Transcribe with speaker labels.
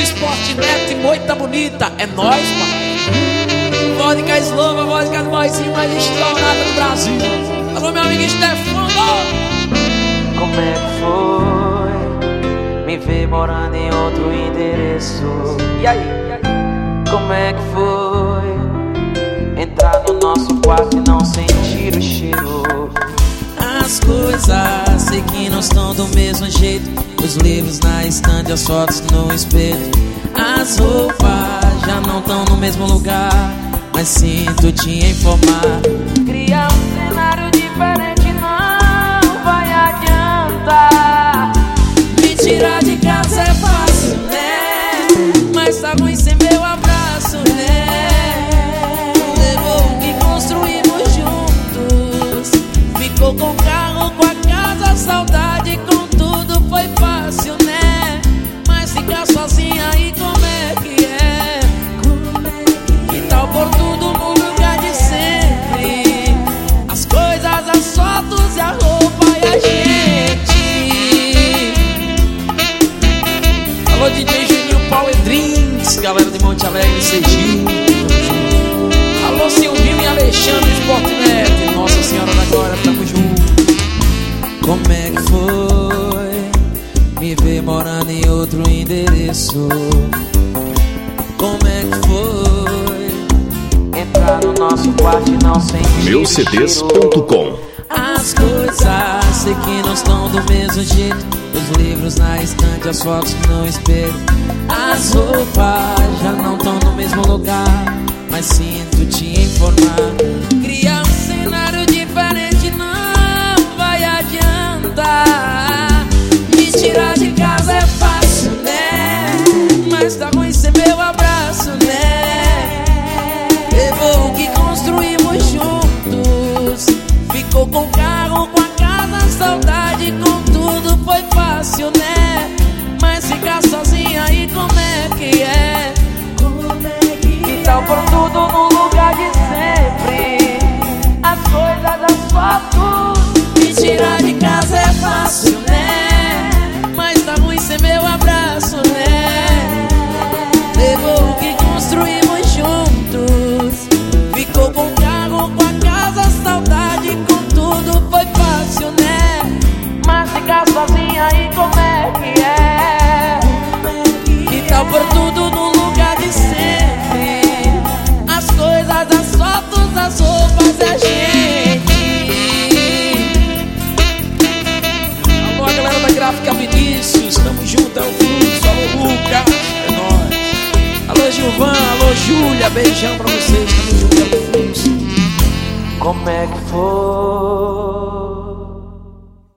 Speaker 1: Isso, e Moita Bonita. É nóis, pai. Vodka Slova, vodka do boizinho mais estourada do Brasil. Alô, meu amigo Stefano.
Speaker 2: Como é que foi me ver morando em outro endereço? E aí? Como é que foi entrar no nosso quarto e não sentir o cheiro?
Speaker 1: As coisas sei que não estão do mesmo jeito. Os livros na estante, as fotos no espelho. As roupas já não estão no mesmo lugar. Mas sinto te informar.
Speaker 2: Criar um cenário diferente não vai adiantar.
Speaker 1: Me tirar de casa é fácil, né? Mas tá ruim sem Drinks, galera de Monte Alegre, Sergipe. Alô, Silvinho e Alexandre Sportnet, Nossa Senhora da Glória, tamo junto. Como é que foi me ver morando em outro endereço? Como é que foi?
Speaker 2: Entrar no nosso quarto e não sentir.
Speaker 3: Meucds.com
Speaker 1: As coisas sei que não estão do mesmo jeito. Os livros na estante, as fotos no espelho. As roupas já não estão no mesmo lugar. Mas sinto te informar. Criar Mas tá ruim ser meu junto, é o Lucas, é nóis. Alô, Gilvan, alô, Júlia, beijão pra vocês, tamo junto.
Speaker 2: Como é que foi?